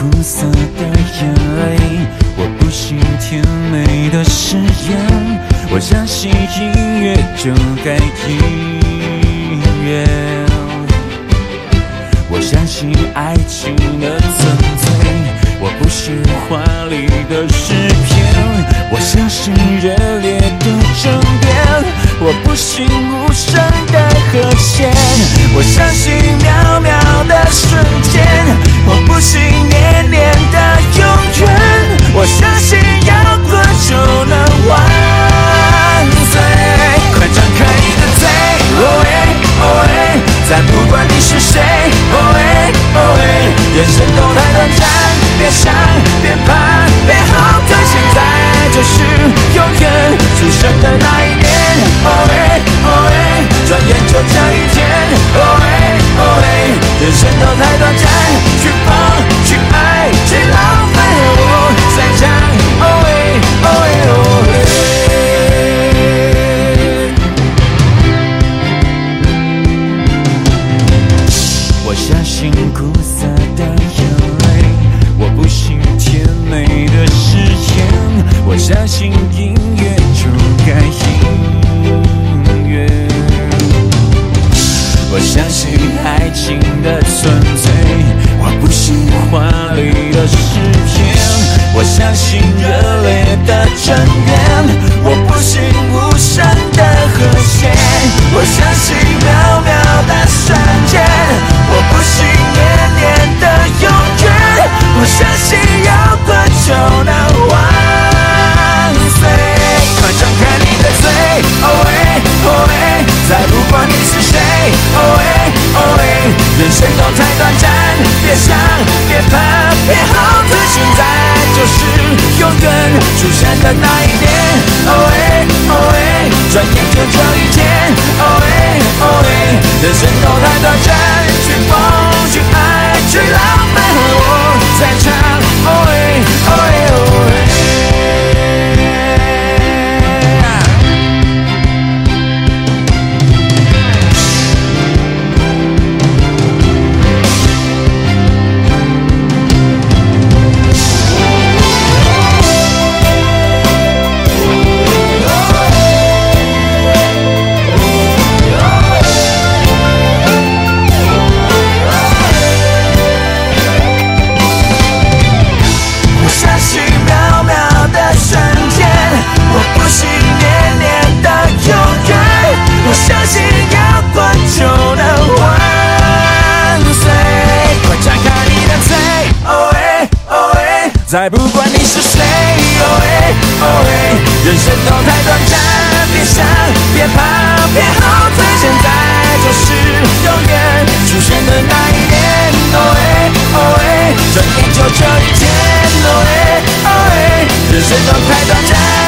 苦涩的眼泪，我不信甜美的誓言，我相信音乐就该音乐，我相信爱情的纯粹，我不信华丽的诗篇，我相信热烈的争辩，我不信无声的和弦，我相信。人生都太短暂，别想别怕别后退，现在就是永远出生的那一年，信苦涩的眼泪，我不信甜美的誓言，我相信音乐就该音乐，我相信爱情的纯粹，我不信华丽的诗篇，我相信热烈的争辩，我不信无声的和弦，我相信渺渺的瞬间，的那一天，哦喂哦喂，转眼就这一天，哦喂哦喂，人生都太短暂，去疯。在不管你是谁，哦喂哦喂，人生都太短暂，别想，别怕，别后退，现在就是永远，出现的那一年，哦喂哦喂，转眼就这一天，哦喂哦喂，人生都太短暂。